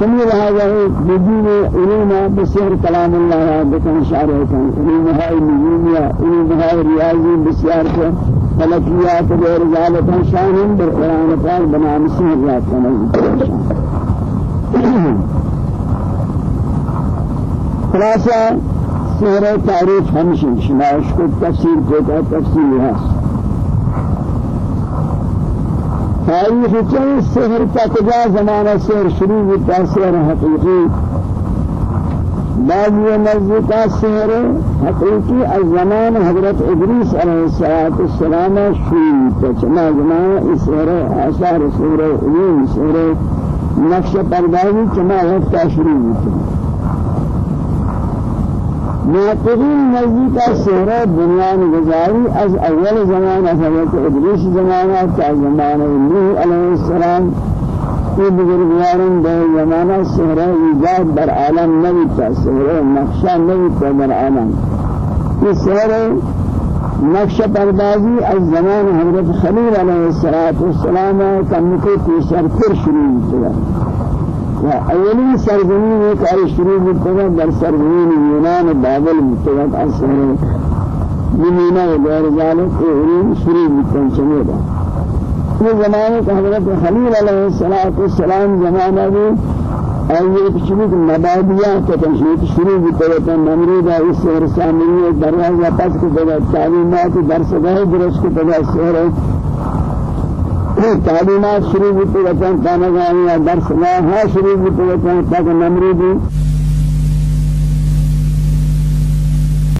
Speaker 1: رہا ہے بدون علوم بسیر کلام اللہ بکن شارع کن علوم ہے نجومیہ علوم ہے ریاضی بسیار کو فلکیات غیر ذالک شان در قرآن پاک بنا مسیح یاد کن خلاصہ سورة تعريف همشي شماش کو تفسیر کو کا تفسیر تاریخ چند سحر کا کجا زمانہ سحر شروع ہوتا سحر حقیقی. بعض یہ نزدیک سحر حقیقی از زمان حضرت ادریس علیہ السلام شروع ہوتا چنا زمانہ اس سحر آثار سحر علوم سحر نقش پردازی چنا وقت شروع ہوتا ناطقین نزدیک سهره دنیا گزاری از اول زمان از حضرت ادریس زمان تا زمان نوح علیه السلام یہ بزرگوارن دے زمانہ سہرہ ایجاد در عالم نبی تا سہرہ نقشہ نبی تا در عالم. یہ سہرہ نقشہ پردازی از زمان حضرت خلیل علیہ السلام کم کو تیسر پر شروع ہوتا سرزمین ایک آئی شروع ہوتا در سرزمین یونان بابل متوقع اثر بمینا غیر ذلك اولین شروع چمیدہ یہ زمانے کا حضرت خلیل علیہ السلام زمانہ بھی آئیے کچھ مبادیات کا تنشیط شروع بھی کرتا نمرود اس سہر سامنی دروازہ پس کو بدا تعلیمات درس گاہ درس کو بدا سہر تعلیمات شروع بھی کرتا تانگاہ درس گاہ شروع بھی کرتا تاکہ نمرود